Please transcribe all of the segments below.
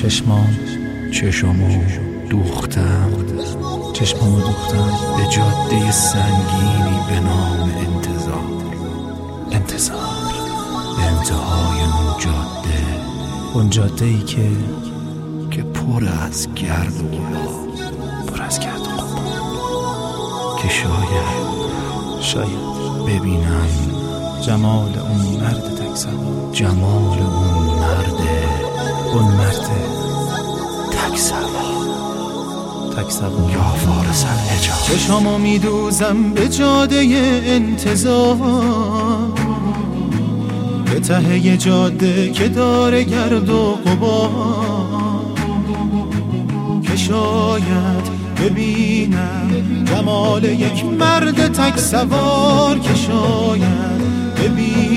چشمام چشمو دوختم. چشمامو دوختم به جاده سنگینی به نام انتظار. انتظار. به انتهای اون جاده. اون جاده ای که که پر از گرد و پر از گرد و که شاید شاید ببینم جمال اون مرد تک سوار جمال اون مرد اون مرد. تک سوار تک سوار یا فارس الحجاز چشامو میدوزم به جاده انتظار؟ به ته جاده که داره گرد و غبار. که شاید ببینم جمال یک مرد تک سوار. که شاید ببینم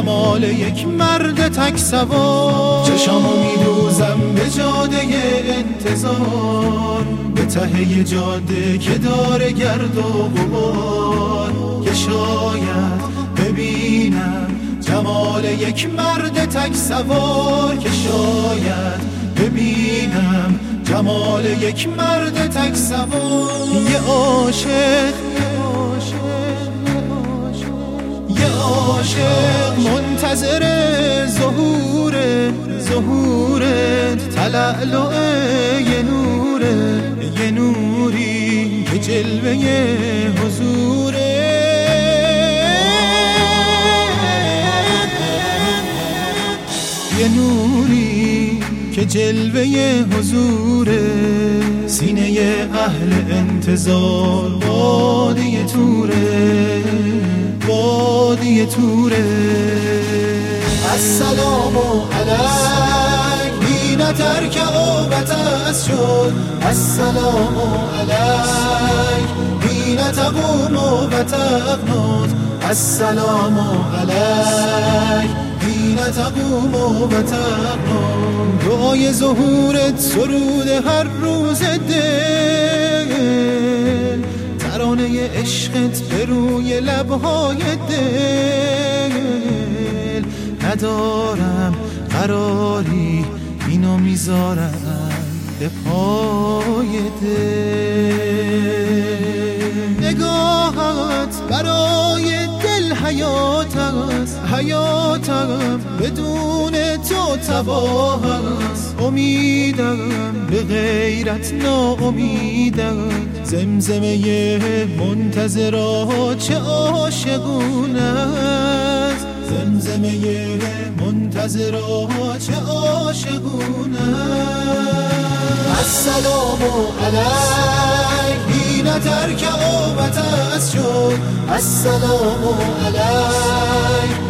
جمال یک مرد تک سوار. چشامو میدوزم به جاده انتظار. به ته جاده که داره گرد و غبار. که شاید ببینم جمال یک مرد تک سوار. که شاید ببینم جمال یک مرد تک سوار. یه عاشق عاشق منتظر ظهور ظهورت تلعلع یه نوره یه نوری که جلوه حضوره یه نوری که جلوه حضور. سینه اهل انتظار وادی توره. وادی توره. السلام علیک. حین ترک آبت از شد. السلام علیک. حین تقوم و تقنط السلام علیک. حین تقوم و تقنط دعای ظهورت سرود هر روز دل. ترانه عشقت به روی لبهای دل. ندارم قراری اینو می‌ذارم به پای دل. نگاهت برای دل حیات است. حیاتم بدون تو تباه است. امیدم به غیرت ناامیدم. زمزمه منتظرات چه عاشقونه است؟ زمزمه منتظرات چه عاشقونه السلام علیک حین ترک آبت از شد. السلام علیک.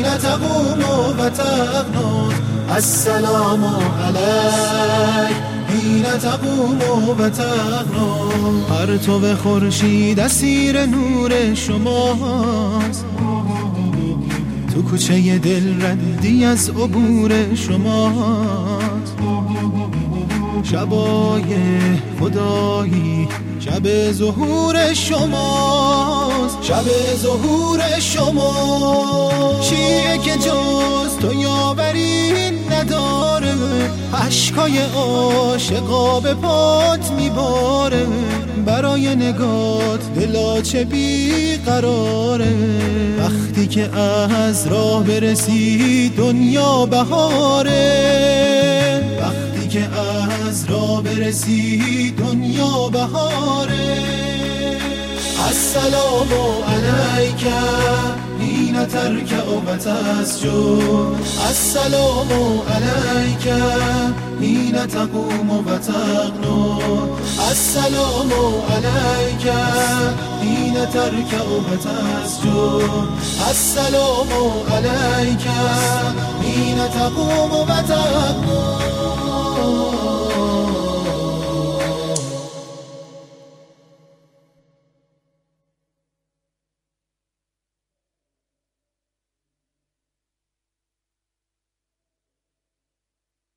حین تقوم و تقنط. السلام علیک. حین تقوم و تقنط. هر تو به خورشید اسیر نور شماست. تو کوچه دل ردی از عبور شماست. شبای خدایی شب ظهور شماست. شب ظهور شما. تو یاوری نداره. عشقای عاشقا به پات میباره. برای نگات دلا چه بی قراره وقتی که از راه برسی دنیا بهاره. وقتی که از راه برسی دنیا بهاره. السلام علیک حین ترک و تسجد السلام علیک حین تقوم و تقنط السلام علیک حین ترک و تسجد السلام علیک حین تقوم و تقنط